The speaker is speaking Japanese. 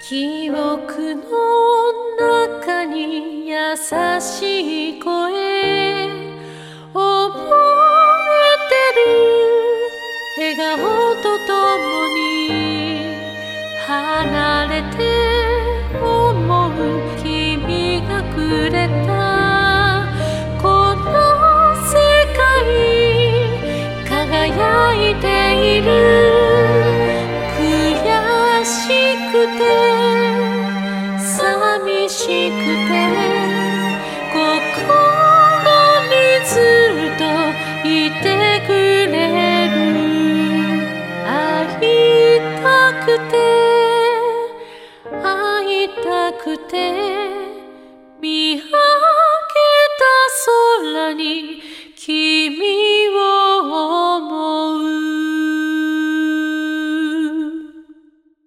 記憶の中に優しい声覚えてる笑顔とともに離れて思う君がくれたこの世界輝いているくて会いたくて見上げた空に君